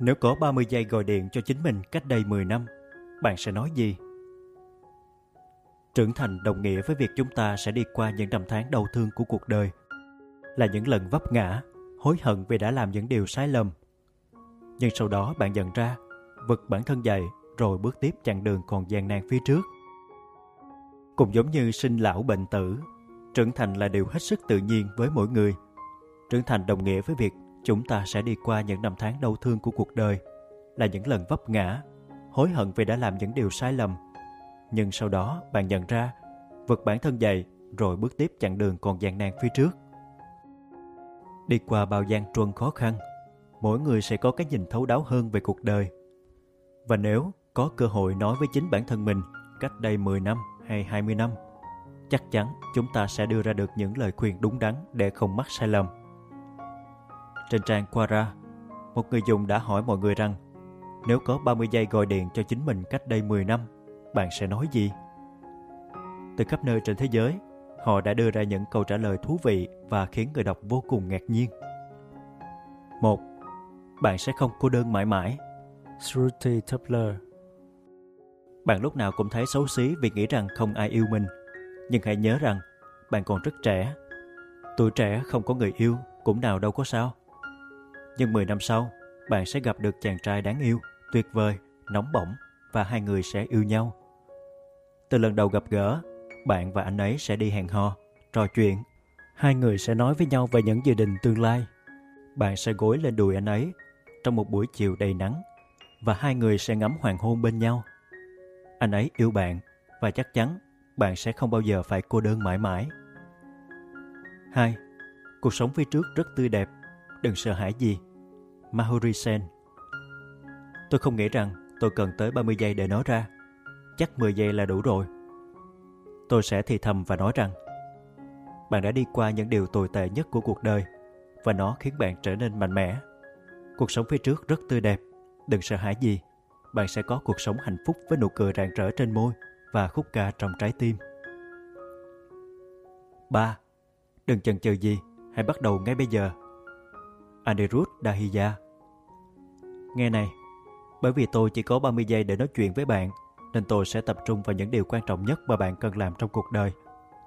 Nếu có 30 giây gọi điện cho chính mình cách đây 10 năm, bạn sẽ nói gì? Trưởng thành đồng nghĩa với việc chúng ta sẽ đi qua những năm tháng đau thương của cuộc đời, là những lần vấp ngã, hối hận vì đã làm những điều sai lầm. Nhưng sau đó bạn nhận ra, vực bản thân dậy rồi bước tiếp chặng đường còn gian nan phía trước. Cũng giống như sinh lão bệnh tử, trưởng thành là điều hết sức tự nhiên với mỗi người. Trưởng thành đồng nghĩa với việc chúng ta sẽ đi qua những năm tháng đau thương của cuộc đời, là những lần vấp ngã, hối hận vì đã làm những điều sai lầm. Nhưng sau đó bạn nhận ra, vực bản thân dậy rồi bước tiếp chặng đường còn gian nan phía trước. Đi qua bao gian truân khó khăn, mỗi người sẽ có cái nhìn thấu đáo hơn về cuộc đời. Và nếu có cơ hội nói với chính bản thân mình cách đây 10 năm hay 20 năm, chắc chắn chúng ta sẽ đưa ra được những lời khuyên đúng đắn để không mắc sai lầm. Trên trang Quora, một người dùng đã hỏi mọi người rằng nếu có 30 giây gọi điện cho chính mình cách đây 10 năm, bạn sẽ nói gì? Từ khắp nơi trên thế giới, họ đã đưa ra những câu trả lời thú vị và khiến người đọc vô cùng ngạc nhiên. Một, Bạn sẽ không cô đơn mãi mãi. Shruti Tupler Bạn lúc nào cũng thấy xấu xí vì nghĩ rằng không ai yêu mình. Nhưng hãy nhớ rằng, bạn còn rất trẻ. Tuổi trẻ không có người yêu cũng nào đâu có sao. Nhưng 10 năm sau, bạn sẽ gặp được chàng trai đáng yêu, tuyệt vời, nóng bỏng và hai người sẽ yêu nhau. Từ lần đầu gặp gỡ, bạn và anh ấy sẽ đi hẹn hò, trò chuyện. Hai người sẽ nói với nhau về những dự định tương lai. Bạn sẽ gối lên đùi anh ấy trong một buổi chiều đầy nắng và hai người sẽ ngắm hoàng hôn bên nhau. Anh ấy yêu bạn và chắc chắn bạn sẽ không bao giờ phải cô đơn mãi mãi. 2. Cuộc sống phía trước rất tươi đẹp, đừng sợ hãi gì. Mahuri Sen Tôi không nghĩ rằng tôi cần tới 30 giây để nói ra. Chắc 10 giây là đủ rồi. Tôi sẽ thì thầm và nói rằng bạn đã đi qua những điều tồi tệ nhất của cuộc đời và nó khiến bạn trở nên mạnh mẽ. Cuộc sống phía trước rất tươi đẹp, đừng sợ hãi gì. Bạn sẽ có cuộc sống hạnh phúc với nụ cười rạng rỡ trên môi và khúc ca trong trái tim. 3. Đừng chần chừ gì, hãy bắt đầu ngay bây giờ. Anirudh Dahiya Nghe này, bởi vì tôi chỉ có 30 giây để nói chuyện với bạn, nên tôi sẽ tập trung vào những điều quan trọng nhất mà bạn cần làm trong cuộc đời,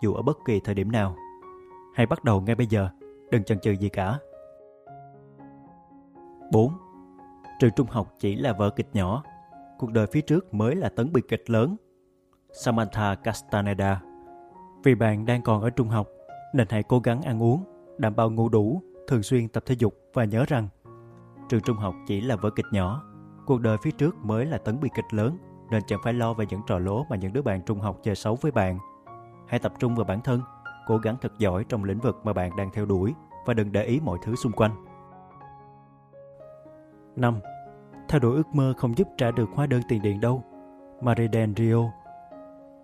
dù ở bất kỳ thời điểm nào. Hãy bắt đầu ngay bây giờ, đừng chần chừ gì cả. 4. Trường trung học chỉ là vở kịch nhỏ, cuộc đời phía trước mới là tấn bi kịch lớn. Samantha Castaneda Vì bạn đang còn ở trung học, nên hãy cố gắng ăn uống, đảm bảo ngủ đủ, thường xuyên tập thể dục và nhớ rằng trường trung học chỉ là vở kịch nhỏ, cuộc đời phía trước mới là tấn bi kịch lớn nên chẳng phải lo về những trò lố mà những đứa bạn trung học chơi xấu với bạn. Hãy tập trung vào bản thân, cố gắng thật giỏi trong lĩnh vực mà bạn đang theo đuổi và đừng để ý mọi thứ xung quanh. 5. Theo đuổi ước mơ không giúp trả được hóa đơn tiền điện đâu. Mariden Rio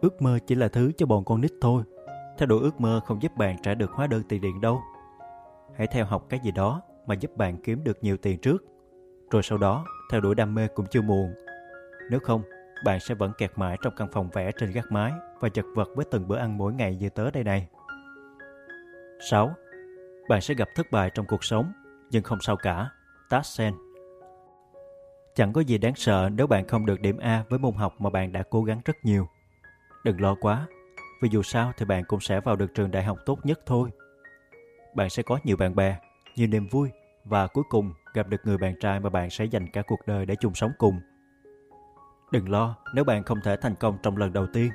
Ước mơ chỉ là thứ cho bọn con nít thôi. Theo đuổi ước mơ không giúp bạn trả được hóa đơn tiền điện đâu. Hãy theo học cái gì đó mà giúp bạn kiếm được nhiều tiền trước. Rồi sau đó, theo đuổi đam mê cũng chưa muộn. Nếu không, bạn sẽ vẫn kẹt mãi trong căn phòng vẽ trên gác mái và chật vật với từng bữa ăn mỗi ngày như tớ đây này. 6. Bạn sẽ gặp thất bại trong cuộc sống, nhưng không sao cả. Tassen Chẳng có gì đáng sợ nếu bạn không được điểm A với môn học mà bạn đã cố gắng rất nhiều. Đừng lo quá, vì dù sao thì bạn cũng sẽ vào được trường đại học tốt nhất thôi. Bạn sẽ có nhiều bạn bè, nhiều niềm vui và cuối cùng gặp được người bạn trai mà bạn sẽ dành cả cuộc đời để chung sống cùng. Đừng lo nếu bạn không thể thành công trong lần đầu tiên.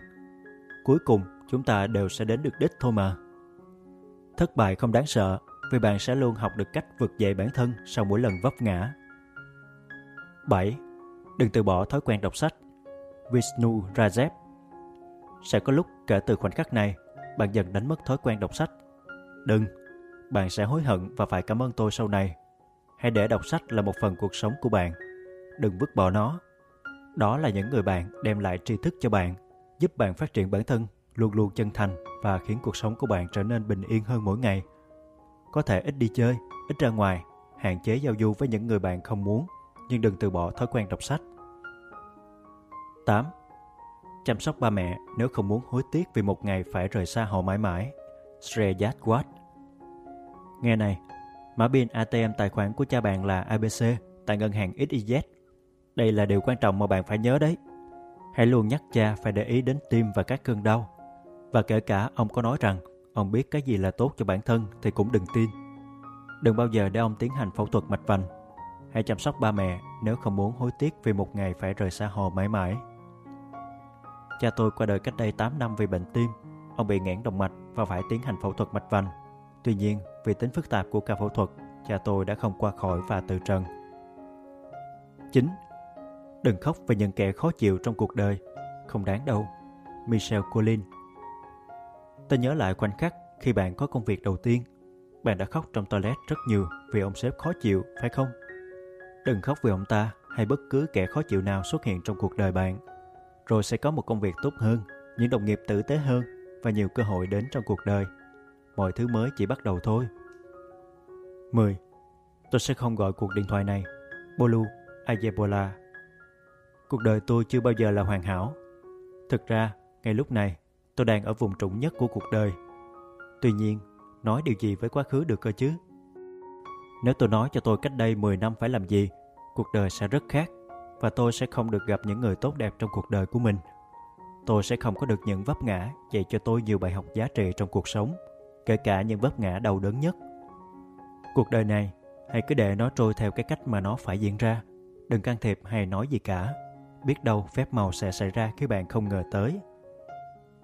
Cuối cùng, chúng ta đều sẽ đến được đích thôi mà. Thất bại không đáng sợ vì bạn sẽ luôn học được cách vực dậy bản thân sau mỗi lần vấp ngã. 7. Đừng từ bỏ thói quen đọc sách. Vishnu Rajep Sẽ có lúc kể từ khoảnh khắc này, bạn dần đánh mất thói quen đọc sách. Đừng, bạn sẽ hối hận và phải cảm ơn tôi sau này. Hãy để đọc sách là một phần cuộc sống của bạn. Đừng vứt bỏ nó đó là những người bạn đem lại tri thức cho bạn, giúp bạn phát triển bản thân, luôn luôn chân thành và khiến cuộc sống của bạn trở nên bình yên hơn mỗi ngày. Có thể ít đi chơi, ít ra ngoài, hạn chế giao du với những người bạn không muốn, nhưng đừng từ bỏ thói quen đọc sách. 8. Chăm sóc ba mẹ nếu không muốn hối tiếc vì một ngày phải rời xa họ mãi mãi. Shreyas Watt Nghe này, mã pin ATM tài khoản của cha bạn là ABC tại ngân hàng XYZ. Đây là điều quan trọng mà bạn phải nhớ đấy. Hãy luôn nhắc cha phải để ý đến tim và các cơn đau. Và kể cả ông có nói rằng ông biết cái gì là tốt cho bản thân thì cũng đừng tin. Đừng bao giờ để ông tiến hành phẫu thuật mạch vành. Hãy chăm sóc ba mẹ nếu không muốn hối tiếc vì một ngày phải rời xa họ mãi mãi. Cha tôi qua đời cách đây 8 năm vì bệnh tim. Ông bị nghẽn động mạch và phải tiến hành phẫu thuật mạch vành. Tuy nhiên, vì tính phức tạp của ca phẫu thuật, cha tôi đã không qua khỏi và từ trần. 9. Đừng khóc về những kẻ khó chịu trong cuộc đời. Không đáng đâu. Michelle Collins Tôi nhớ lại khoảnh khắc khi bạn có công việc đầu tiên. Bạn đã khóc trong toilet rất nhiều vì ông sếp khó chịu, phải không? Đừng khóc vì ông ta hay bất cứ kẻ khó chịu nào xuất hiện trong cuộc đời bạn. Rồi sẽ có một công việc tốt hơn, những đồng nghiệp tử tế hơn và nhiều cơ hội đến trong cuộc đời. Mọi thứ mới chỉ bắt đầu thôi. 10. Tôi sẽ không gọi cuộc điện thoại này. Bolu Ayebola Cuộc đời tôi chưa bao giờ là hoàn hảo. Thực ra, ngay lúc này, tôi đang ở vùng trũng nhất của cuộc đời. Tuy nhiên, nói điều gì với quá khứ được cơ chứ? Nếu tôi nói cho tôi cách đây 10 năm phải làm gì, cuộc đời sẽ rất khác và tôi sẽ không được gặp những người tốt đẹp trong cuộc đời của mình. Tôi sẽ không có được những vấp ngã dạy cho tôi nhiều bài học giá trị trong cuộc sống, kể cả những vấp ngã đau đớn nhất. Cuộc đời này, hãy cứ để nó trôi theo cái cách mà nó phải diễn ra. Đừng can thiệp hay nói gì cả. Biết đâu phép màu sẽ xảy ra khi bạn không ngờ tới.